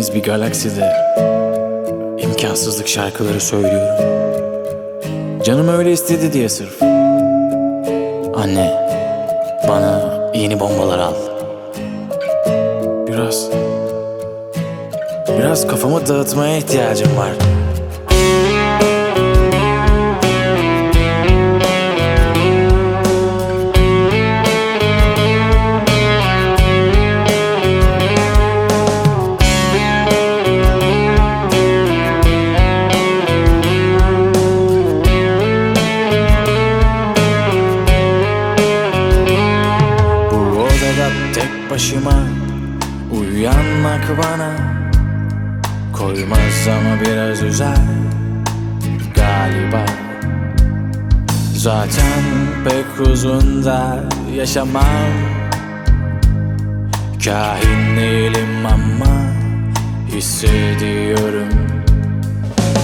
bilmediğiniz bir galakside imkansızlık şarkıları söylüyorum. Canım öyle istedi diye sırf. Anne, bana yeni bombalar al. Biraz, biraz kafamı dağıtmaya ihtiyacım var. Başıma. Uyanmak bana Koymaz ama biraz üzer Galiba. Zaten pek uzun da yaşamam. Kahin değilim ama hissediyorum.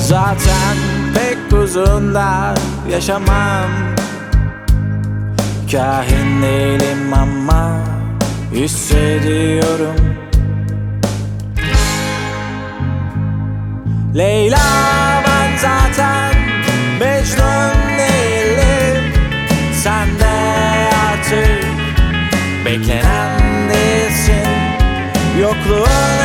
Zaten pek uzun da yaşamam. Kahin değilim hissediyorum. Leyla ben zaten Mecnun değilim. Sen de artık beklenen değilsin. Yokluğun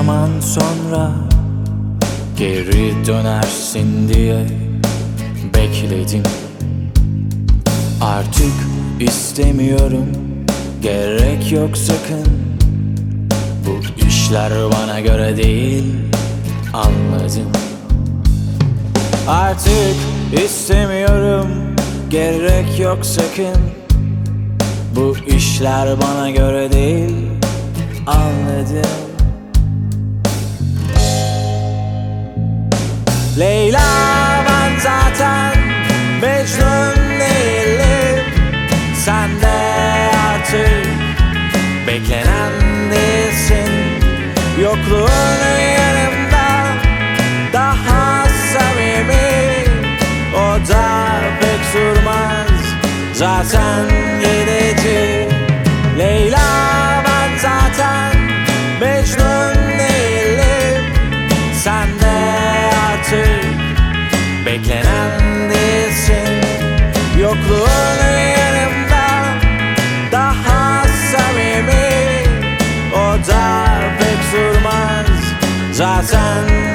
zaman sonra Geri dönersin diye Bekledim. Artık istemiyorum Gerek yok sakın. Bu işler bana göre değil Anladım. Artık istemiyorum Gerek yok sakın. Bu işler bana göre değil Anladım Leyla ben zaten Mecnun değilim. Sen de artık Beklenen değilsin. Yokluğun yanımda Daha samimi. O da pek sürmez Zaten Yokluğun yanımdan daha samimi. O da pek durmaz. Zaten